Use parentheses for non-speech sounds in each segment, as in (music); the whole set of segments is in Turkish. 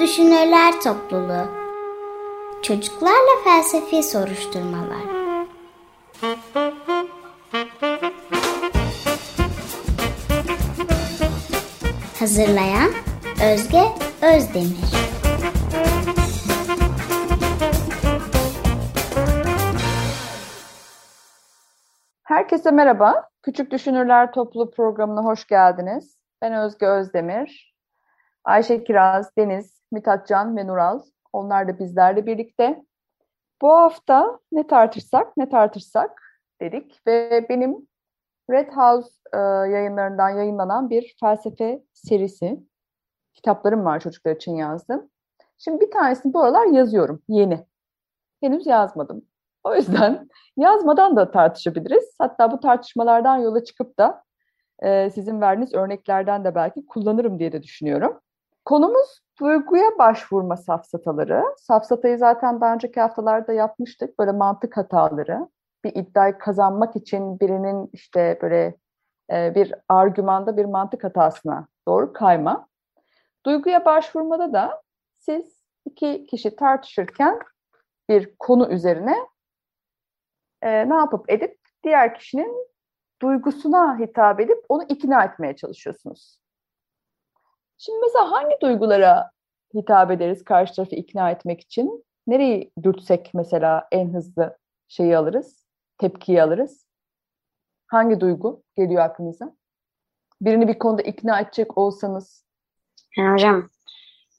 Düşünürler Topluluğu Çocuklarla Felsefi Soruşturmalar Hazırlayan Özge Özdemir Herkese merhaba. Küçük Düşünürler Topluluğu programına hoş geldiniz. Ben Özge Özdemir. Ayşe Kiraz, Deniz, Mithat Can ve Nural. Onlar da bizlerle birlikte. Bu hafta ne tartışsak ne tartışsak dedik ve benim Red House e, yayınlarından yayınlanan bir felsefe serisi. Kitaplarım var çocuklar için yazdım. Şimdi bir tanesini bu aralar yazıyorum yeni. Henüz yazmadım. O yüzden (laughs) yazmadan da tartışabiliriz. Hatta bu tartışmalardan yola çıkıp da e, sizin verdiğiniz örneklerden de belki kullanırım diye de düşünüyorum. Konumuz duyguya başvurma safsataları. Safsatayı zaten daha önceki haftalarda yapmıştık. Böyle mantık hataları. Bir iddiayı kazanmak için birinin işte böyle e, bir argümanda bir mantık hatasına doğru kayma. Duyguya başvurmada da siz iki kişi tartışırken bir konu üzerine e, ne yapıp edip diğer kişinin duygusuna hitap edip onu ikna etmeye çalışıyorsunuz. Şimdi mesela hangi duygulara hitap ederiz karşı tarafı ikna etmek için? Nereyi dürtsek mesela en hızlı şeyi alırız, tepkiyi alırız? Hangi duygu geliyor aklınıza? Birini bir konuda ikna edecek olsanız. Yani hocam,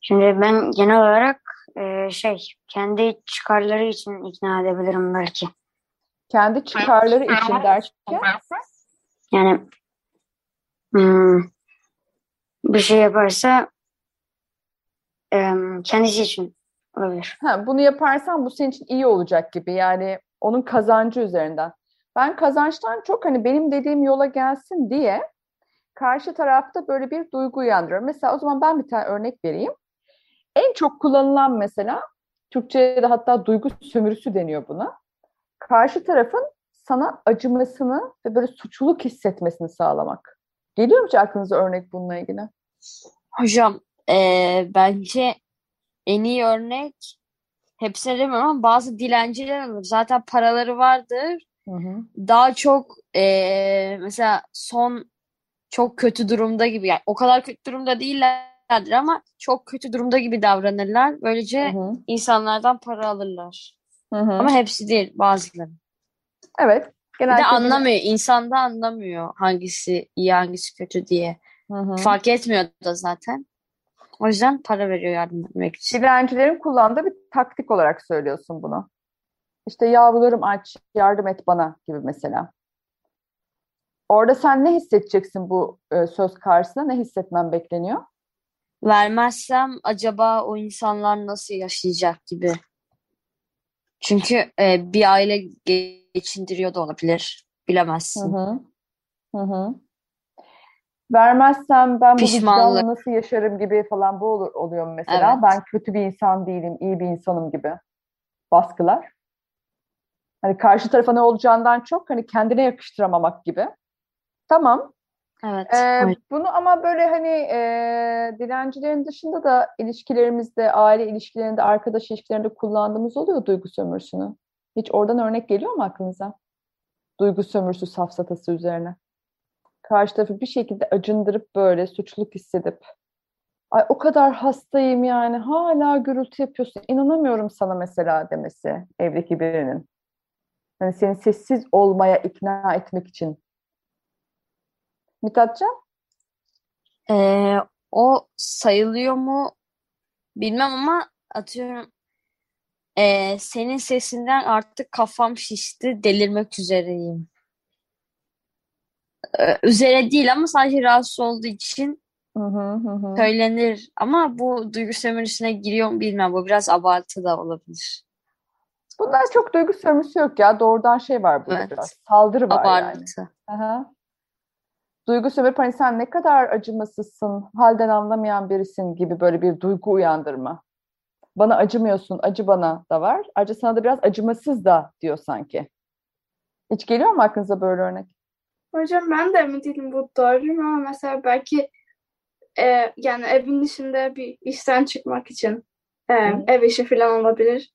şimdi ben genel olarak e, şey, kendi çıkarları için ikna edebilirim belki. Kendi çıkarları için derken? Yani hmm, bir şey yaparsa kendisi için olabilir. Ha, bunu yaparsan bu senin için iyi olacak gibi yani onun kazancı üzerinden. Ben kazançtan çok hani benim dediğim yola gelsin diye karşı tarafta böyle bir duygu uyandırıyorum. Mesela o zaman ben bir tane örnek vereyim. En çok kullanılan mesela Türkçe'de de hatta duygu sömürüsü deniyor buna. Karşı tarafın sana acımasını ve böyle suçluluk hissetmesini sağlamak. Geliyor mu hiç aklınıza örnek bununla ilgili? Hocam e, bence en iyi örnek hepsine demiyorum ama bazı dilenciler olur. Zaten paraları vardır. Hı hı. Daha çok e, mesela son çok kötü durumda gibi yani o kadar kötü durumda değillerdir ama çok kötü durumda gibi davranırlar. Böylece Hı hı. insanlardan para alırlar. Hı hı. Ama hepsi değil bazıları. evet. Bir Genelde de anlamıyor. İnsan da anlamıyor hangisi iyi hangisi kötü diye. Hı hı. Fark etmiyor da zaten. O yüzden para veriyor yardım etmek için. Dilencilerin kullandığı bir taktik olarak söylüyorsun bunu. İşte yavrularım aç, yardım et bana gibi mesela. Orada sen ne hissedeceksin bu e, söz karşısında? Ne hissetmen bekleniyor? Vermezsem acaba o insanlar nasıl yaşayacak gibi. Çünkü e, bir aile geçindiriyor da olabilir. Hı Bilemezsin. hı. Hı hı. Vermezsem ben bu vicdanla nasıl yaşarım gibi falan bu olur, oluyor mesela? Evet. Ben kötü bir insan değilim, iyi bir insanım gibi baskılar. Hani karşı tarafa ne olacağından çok hani kendine yakıştıramamak gibi. Tamam. Evet. Ee, bunu ama böyle hani e, dilencilerin dışında da ilişkilerimizde, aile ilişkilerinde, arkadaş ilişkilerinde kullandığımız oluyor duygu sömürüsünü. Hiç oradan örnek geliyor mu aklınıza? Duygu sömürüsü safsatası üzerine. Karşı tarafı bir şekilde acındırıp böyle suçluluk hissedip ay o kadar hastayım yani hala gürültü yapıyorsun inanamıyorum sana mesela demesi evdeki birinin. Hani seni sessiz olmaya ikna etmek için. Mithatcan? Ee, o sayılıyor mu bilmem ama atıyorum ee, senin sesinden artık kafam şişti delirmek üzereyim. Ee, üzere değil ama sadece rahatsız olduğu için Hı hı hı hı. söylenir. Ama bu duygu sömürüsüne giriyor mu bilmem. Bu biraz abartı da olabilir. Bunlar çok duygu sömürüsü yok ya. Doğrudan şey var burada Evet. biraz. Saldırı var yani. Abartı. Aha. Duygu sömürüp hani sen ne kadar acımasızsın, halden anlamayan birisin gibi böyle bir duygu uyandırma. Bana acımıyorsun, acı bana da var. Ayrıca sana da biraz acımasız da diyor sanki. Hiç geliyor mu aklınıza böyle örnek? Hocam ben de emin değilim bu doğru mu ama mesela belki e, yani evin dışında bir işten çıkmak için e, ev işi falan olabilir.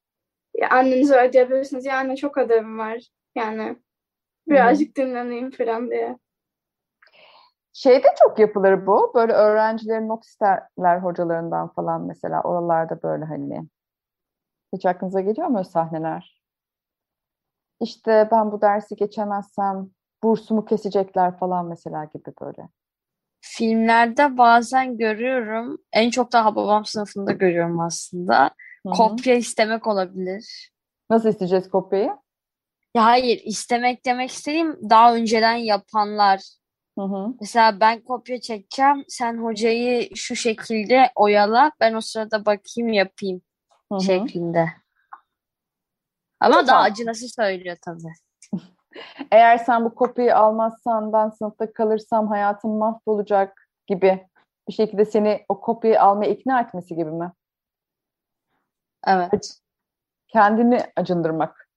Ya annenize ödeyebilirsiniz. Ya anne çok ödevim var. Yani birazcık dinleneyim falan diye. Şeyde çok yapılır bu. Böyle öğrencilerin not isterler hocalarından falan mesela. Oralarda böyle hani. Hiç aklınıza geliyor mu o sahneler? İşte ben bu dersi geçemezsem bursumu kesecekler falan mesela gibi böyle. Filmlerde bazen görüyorum. En çok da Hababam sınıfında görüyorum aslında. Hı hı. Kopya istemek olabilir. Nasıl isteyeceğiz kopyayı? Ya hayır, istemek demek istediğim daha önceden yapanlar. Hı hı. Mesela ben kopya çekeceğim, sen hocayı şu şekilde oyala, ben o sırada bakayım yapayım Hı hı. şeklinde. Ama daha Tamam. acınası söylüyor tabii. Eğer sen bu kopyayı almazsan ben sınıfta kalırsam hayatım mahvolacak gibi bir şekilde seni o kopyayı almaya ikna etmesi gibi mi? Evet. Kendini acındırmak.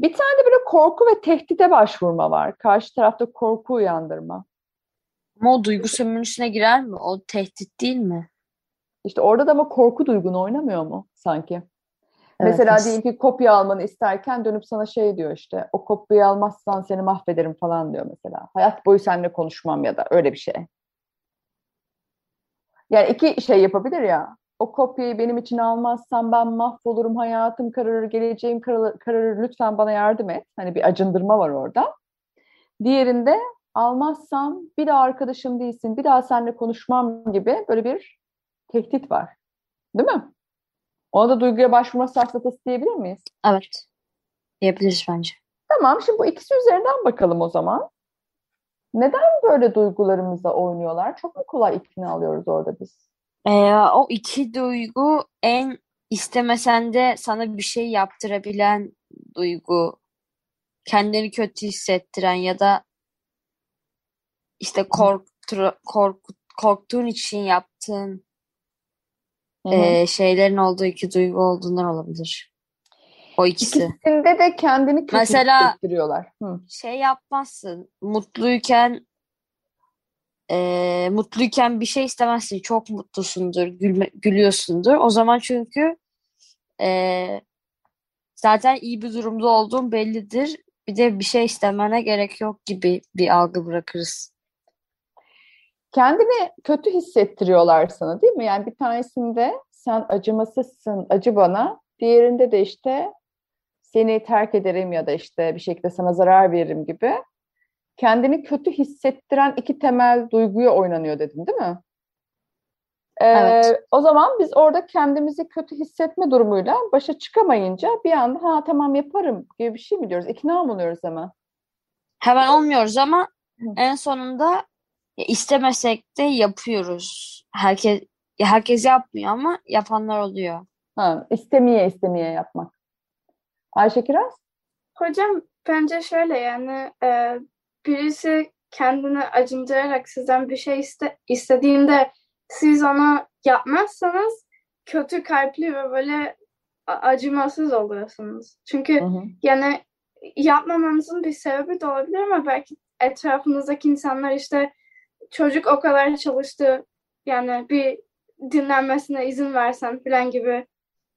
Bir tane de böyle korku ve tehdide başvurma var. Karşı tarafta korku uyandırma. Ama o duygu sömürüsüne girer mi? O tehdit değil mi? İşte orada da ama korku duygunu oynamıyor mu sanki? Evet, Mesela as- diyelim ki kopya almanı isterken dönüp sana şey diyor işte o kopyayı almazsan seni mahvederim falan diyor mesela. Hayat boyu seninle konuşmam ya da öyle bir şey. Yani iki şey yapabilir ya. O kopyayı benim için almazsan ben mahvolurum, hayatım kararır, geleceğim kararır, kararır, lütfen bana yardım et. Hani bir acındırma var orada. Diğerinde almazsam bir daha arkadaşım değilsin, bir daha seninle konuşmam gibi böyle bir tehdit var. Değil mi? Ona da duyguya başvurma safsatası diyebilir miyiz? Evet. Diyebiliriz bence. Tamam, şimdi bu ikisi üzerinden bakalım o zaman. Neden böyle duygularımızla oynuyorlar? Çok mu kolay ikna alıyoruz orada biz? Ee, o iki duygu en istemesen de sana bir şey yaptırabilen duygu. Kendini kötü hissettiren ya da işte korktur, korku, korktuğun için yaptığın Hı hı. e, şeylerin olduğu iki duygu olduğundan olabilir. O ikisi. İkisinde de kendini kötü Mesela- hissettiriyorlar. Hı. Şey yapmazsın. Mutluyken e, mutluyken bir şey istemezsin. Çok mutlusundur, gülme, gülüyorsundur. O zaman çünkü e, zaten iyi bir durumda olduğun bellidir. Bir de bir şey istemene gerek yok gibi bir algı bırakırız. Kendini kötü hissettiriyorlar sana değil mi? Yani bir tanesinde sen acımasızsın, acı bana. Diğerinde de işte seni terk ederim ya da işte bir şekilde sana zarar veririm gibi. Kendini kötü hissettiren iki temel duyguya oynanıyor dedin değil mi? Ee, Evet. o zaman biz orada kendimizi kötü hissetme durumuyla başa çıkamayınca bir anda ha tamam yaparım gibi bir şey mi diyoruz? İkna mı oluyoruz hemen? Hemen olmuyoruz ama en sonunda ya istemesek de yapıyoruz. Herkes ya herkes yapmıyor ama yapanlar oluyor. Ha, istemeye istemeye yapmak. Ayşe Kiraz? Hocam bence şöyle yani e, birisi kendini acındırarak sizden bir şey iste, istediğinde siz ona yapmazsanız kötü kalpli ve böyle acımasız oluyorsunuz. Çünkü Hı hı. yani yapmamanızın bir sebebi de olabilir ama belki etrafınızdaki insanlar işte çocuk o kadar çalıştı yani bir dinlenmesine izin versen falan gibi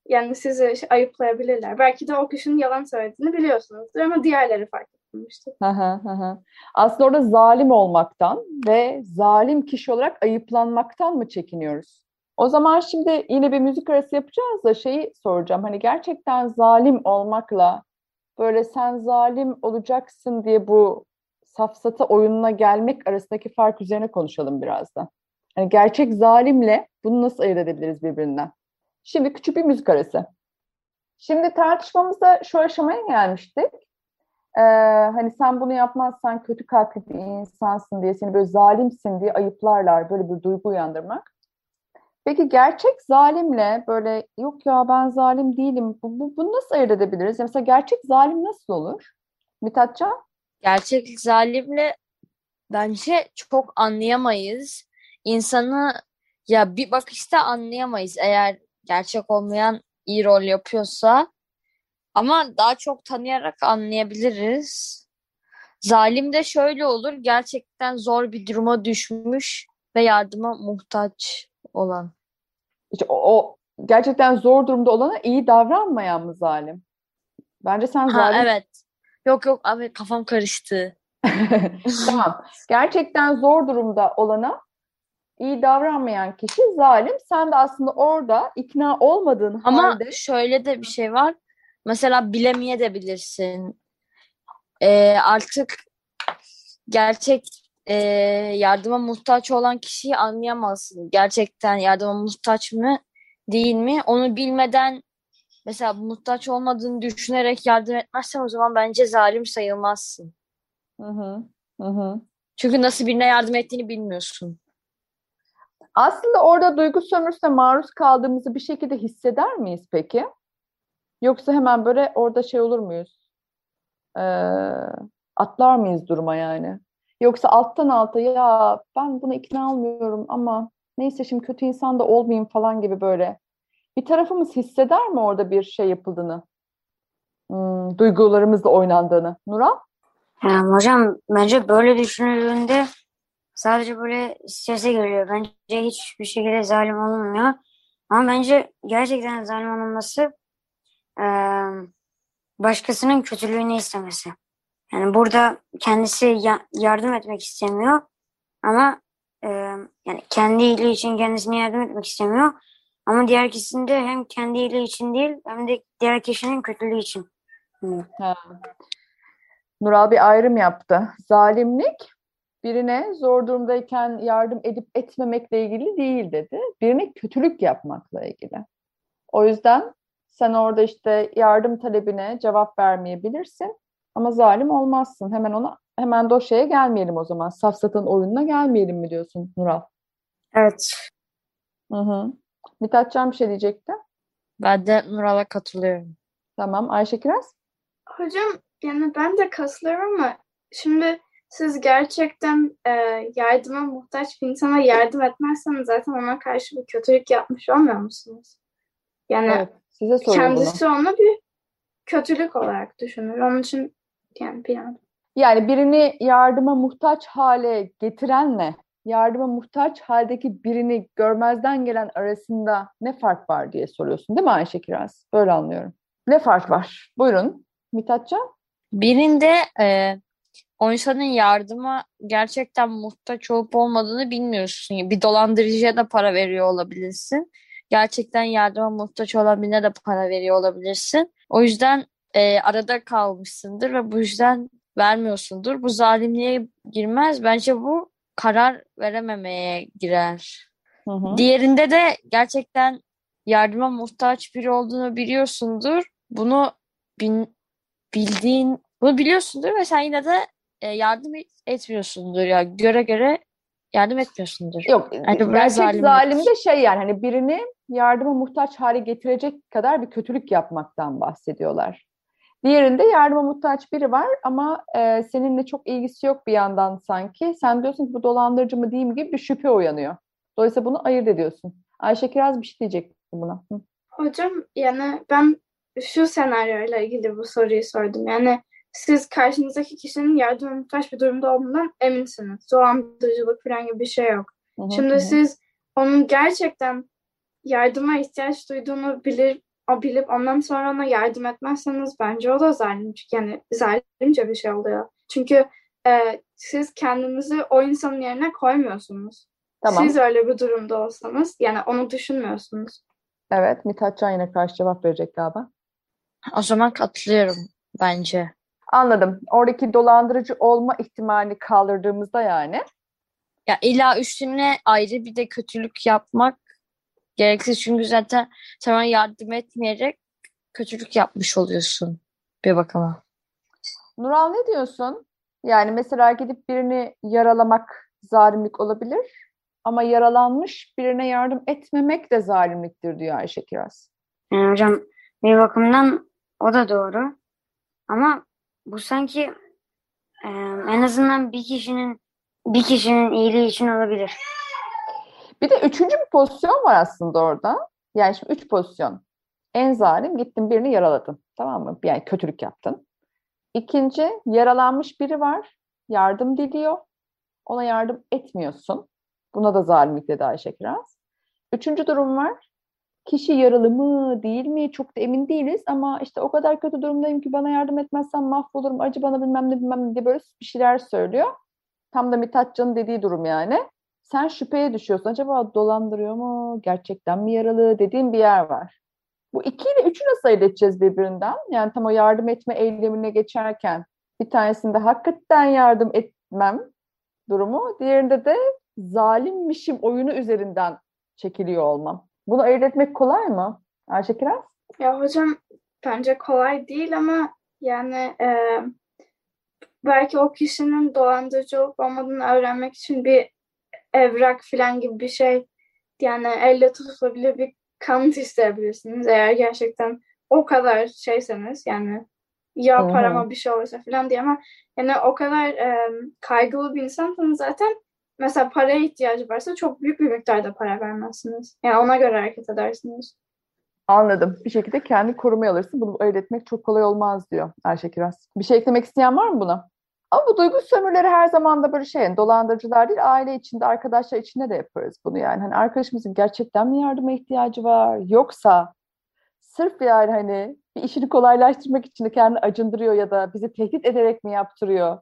yani sizi şey- ayıplayabilirler. Belki de o kişinin yalan söylediğini biliyorsunuzdur ama diğerleri fark etmemiştir. Aslında orada zalim olmaktan ve zalim kişi olarak ayıplanmaktan mı çekiniyoruz? O zaman şimdi yine bir müzik arası yapacağız da şeyi soracağım. Hani gerçekten zalim olmakla böyle sen zalim olacaksın diye bu safsata oyununa gelmek arasındaki fark üzerine konuşalım biraz da. Hani gerçek zalimle bunu nasıl ayırt edebiliriz birbirinden? Şimdi küçük bir müzik arası. Şimdi tartışmamıza şu aşamaya gelmiştik. Ee, hani sen bunu yapmazsan kötü kalpli bir insansın diye seni böyle zalimsin diye ayıplarlar. Böyle bir duygu uyandırmak. Peki gerçek zalimle böyle yok ya ben zalim değilim. Bu, bu, bunu nasıl ayırt edebiliriz? Mesela gerçek zalim nasıl olur? Mithatcan? Gerçek zalimle bence çok anlayamayız. İnsanı ya bir bakışta anlayamayız eğer gerçek olmayan iyi rol yapıyorsa. Ama daha çok tanıyarak anlayabiliriz. Zalim de şöyle olur. Gerçekten zor bir duruma düşmüş ve yardıma muhtaç olan. İşte o, o gerçekten zor durumda olana iyi davranmayan mı zalim? Bence sen Ha zalim evet. Yok yok abi kafam karıştı. (laughs) Tamam. Gerçekten zor durumda olana iyi davranmayan kişi zalim. Sen de aslında orada ikna olmadığın Ama halde şöyle de bir şey var. Mesela bilemeye de bilirsin. Ee, artık gerçek e, yardıma muhtaç olan kişiyi anlayamazsın. Gerçekten yardıma muhtaç mı değil mi? Onu bilmeden mesela muhtaç olmadığını düşünerek yardım etmezsen o zaman bence zalim sayılmazsın. Hı hı. Hı hı. Çünkü nasıl birine yardım ettiğini bilmiyorsun. Aslında orada duygu sömürüsüne maruz kaldığımızı bir şekilde hisseder miyiz peki? Yoksa hemen böyle orada şey olur muyuz? Ee, atlar mıyız duruma yani? Yoksa alttan alta ya ben buna ikna olmuyorum ama neyse şimdi kötü insan da olmayayım falan gibi böyle. Bir tarafımız hisseder mi orada bir şey yapıldığını? Hmm, duygularımızla oynandığını. Nuran? Yani hocam bence böyle düşünüldüğünde sadece böyle strese geliyor. Bence hiçbir şekilde zalim olunmuyor. Ama bence gerçekten zalim olunması eee, başkasının kötülüğünü istemesi. Yani burada kendisi ya- yardım etmek istemiyor ama eee, yani kendi iyiliği için kendisine yardım etmek istemiyor. Ama diğer kişisinde hem kendi iyiliği için değil hem de diğer kişinin kötülüğü için. Hı. Ha. Nural bir ayrım yaptı. Zalimlik birine zor durumdayken yardım edip etmemekle ilgili değil dedi. Birine kötülük yapmakla ilgili. O yüzden sen orada işte yardım talebine cevap vermeyebilirsin ama zalim olmazsın. Hemen ona hemen de o şeye gelmeyelim o zaman. Safsatın oyununa gelmeyelim mi diyorsun Nural? Evet. Hı hı. Mithatcan bir şey diyecekti. Ben de Nural'a katılıyorum. Tamam. Ayşe Kiraz? Hocam yani ben de katılıyorum ama şimdi siz gerçekten e, yardıma muhtaç bir insana yardım etmezseniz zaten ona karşı bir kötülük yapmış olmuyor musunuz? Yani Evet. Size soruyorum bunu. kendisi onu bir kötülük olarak düşünür. Onun için yani bilemedim. Yani birini yardıma muhtaç hale getirenle yardıma muhtaç haldeki birini görmezden gelen arasında ne fark var diye soruyorsun değil mi Ayşe Kiraz? Böyle anlıyorum. Ne fark var? Buyurun. Mithatcan? Birinde e, o insanın yardıma gerçekten muhtaç olup olmadığını bilmiyorsun. Bir dolandırıcıya da para veriyor olabilirsin. Gerçekten yardıma muhtaç olan birine de para veriyor olabilirsin. O yüzden e, arada kalmışsındır ve bu yüzden vermiyorsundur. Bu zalimliğe girmez. Bence bu karar verememeye girer. Hı hı. Diğerinde de gerçekten yardıma muhtaç biri olduğunu biliyorsundur. Bunu bin- bildiğin, bunu biliyorsundur ve sen yine de e, yardım et- etmiyorsundur. Ya göre göre yardım etmiyorsundur. Yok, Yani gerçek zalimlik. zalim de şey yani hani birini yardıma muhtaç hale getirecek kadar bir kötülük yapmaktan bahsediyorlar. Diğerinde yardıma muhtaç biri var ama e, seninle çok ilgisi yok bir yandan sanki. Sen diyorsun ki bu dolandırıcı mı değil mi gibi bir şüphe uyanıyor. Dolayısıyla bunu ayırt ediyorsun. Ayşe Kiraz bir şey diyecek buna. Hı. Hocam yani ben şu senaryoyla ilgili bu soruyu sordum. Yani siz karşınızdaki kişinin yardıma muhtaç bir durumda olduğundan eminsiniz. Dolandırıcılık falan gibi bir şey yok. Hı hı, Şimdi hı. siz onun gerçekten yardıma ihtiyaç duyduğunu bilir, o bilip ondan sonra ona yardım etmezseniz bence o da zalim. Yani zalimce bir şey oluyor. Çünkü e, siz kendinizi o insanın yerine koymuyorsunuz. Tamam. Siz öyle bir durumda olsanız yani onu düşünmüyorsunuz. Evet, Mithatcan yine karşı cevap verecek galiba. O zaman katılıyorum bence. Anladım. Oradaki dolandırıcı olma ihtimalini kaldırdığımızda yani. Ya illa üstüne ayrı bir de kötülük yapmak gereksiz. Çünkü zaten sen ona yardım etmeyerek kötülük yapmış oluyorsun bir bakıma. Nural ne diyorsun? Yani mesela gidip birini yaralamak zalimlik olabilir. Ama yaralanmış birine yardım etmemek de zalimliktir diyor Ayşe Kiraz. Yani hocam bir bakımdan o da doğru. Ama bu sanki e, en azından bir kişinin bir kişinin iyiliği için olabilir. Bir de üçüncü bir pozisyon var aslında orada. Yani şimdi üç pozisyon. En zalim gittin birini yaraladın. Tamam mı? Yani kötülük yaptın. İkinci yaralanmış biri var. Yardım diliyor. Ona yardım etmiyorsun. Buna da zalimlik dedi Ayşe Kiraz. Üçüncü durum var. Kişi yaralı mı değil mi çok da emin değiliz ama işte o kadar kötü durumdayım ki bana yardım etmezsen mahvolurum acı bana bilmem ne bilmem ne diye böyle bir şeyler söylüyor. Tam da Mithatcan'ın dediği durum yani. Sen şüpheye düşüyorsun. Acaba dolandırıyor mu? Gerçekten mi yaralı? Dediğin bir yer var. Bu iki ile üçü nasıl ayırt edeceğiz birbirinden? Yani tam o yardım etme eylemine geçerken bir tanesinde hakikaten yardım etmem durumu, diğerinde de zalimmişim oyunu üzerinden çekiliyor olmam. Bunu ayırt etmek kolay mı Ayşe Kiraz? Ya hocam bence kolay değil ama yani e, belki o kişinin dolandırıcı olup olmadığını öğrenmek için bir evrak falan gibi bir şey yani elle tutulabilir bir kanıt isteyebilirsiniz eğer gerçekten o kadar şeyseniz yani ya Hı-hı. parama bir şey olursa falan diye ama yani o kadar e, kaygılı bir insansanız zaten mesela paraya ihtiyacı varsa çok büyük bir miktarda para vermezsiniz. Yani ona göre hareket edersiniz. Anladım. Bir şekilde kendi korumaya alırsın. Bunu ayırt etmek çok kolay olmaz diyor Ayşe Kiraz. Bir şey eklemek isteyen var mı buna? Ama bu duygu sömürleri her zaman da böyle şey, dolandırıcılar değil, aile içinde, arkadaşlar içinde de yaparız bunu yani. Hani arkadaşımızın gerçekten mi yardıma ihtiyacı var? Yoksa sırf yani hani bir işini kolaylaştırmak için de kendini acındırıyor ya da bizi tehdit ederek mi yaptırıyor?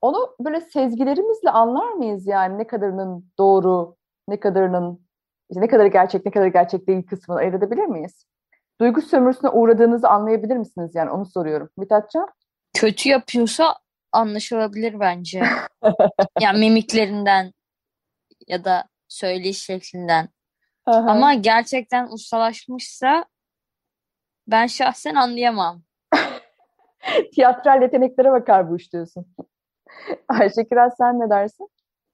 Onu böyle sezgilerimizle anlar mıyız yani ne kadarının doğru, ne kadarının işte ne kadar gerçek, ne kadar gerçek değil kısmını ayırt edebilir miyiz? Duygu sömürüsüne uğradığınızı anlayabilir misiniz yani onu soruyorum. Mithatcan? Kötü yapıyorsa anlaşılabilir bence. (laughs) yani mimiklerinden ya da söyleyiş şeklinden. Ama gerçekten ustalaşmışsa ben şahsen anlayamam. (laughs) Tiyatral yeteneklere bakar bu iş diyorsun. (laughs) Ayşe Kiraz sen ne dersin?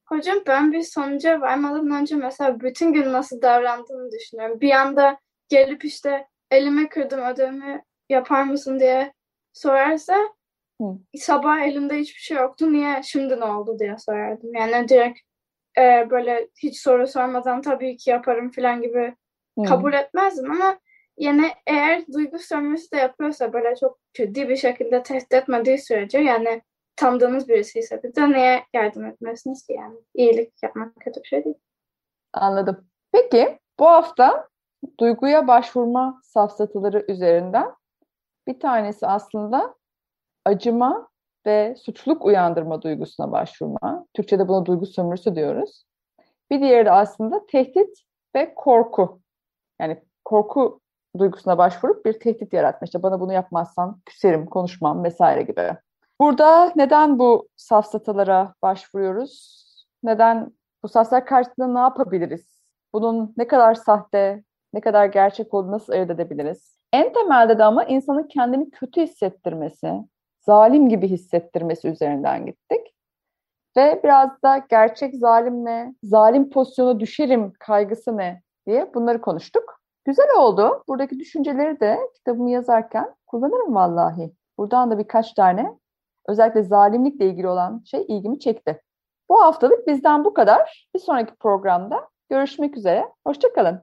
Hocam ben bir sonuca varmadan önce mesela bütün gün nasıl davrandığını düşünüyorum. Bir anda gelip işte elime kırdım ödevimi yapar mısın diye sorarsa Hı. sabah elimde hiçbir şey yoktu. Niye şimdi ne oldu diye sorardım. Yani direkt e, böyle hiç soru sormadan tabii ki yaparım falan gibi Hı. kabul etmezdim ama yani eğer duygu sömürüsü de yapıyorsa böyle çok ciddi bir şekilde tehdit etmediği sürece yani tanıdığınız birisi ise bir de niye yardım etmezsiniz ki yani? İyilik yapmak kötü bir şey değil. Anladım. Peki bu hafta duyguya başvurma safsataları üzerinden bir tanesi aslında acıma ve suçluluk uyandırma duygusuna başvurma. Türkçe'de buna duygu sömürüsü diyoruz. Bir diğeri de aslında tehdit ve korku. Yani korku duygusuna başvurup bir tehdit yaratma. İşte bana bunu yapmazsan küserim, konuşmam vesaire gibi. Burada neden bu safsatalara başvuruyoruz? Neden bu safsatalar karşısında ne yapabiliriz? Bunun ne kadar sahte, ne kadar gerçek olduğunu nasıl ayırt edebiliriz? En temelde de ama insanın kendini kötü hissettirmesi, zalim gibi hissettirmesi üzerinden gittik. Ve biraz da gerçek zalim ne, zalim pozisyona düşerim kaygısı ne diye bunları konuştuk. Güzel oldu. Buradaki düşünceleri de kitabımı yazarken kullanırım vallahi. Buradan da birkaç tane özellikle zalimlikle ilgili olan şey ilgimi çekti. Bu haftalık bizden bu kadar. Bir sonraki programda görüşmek üzere. Hoşçakalın.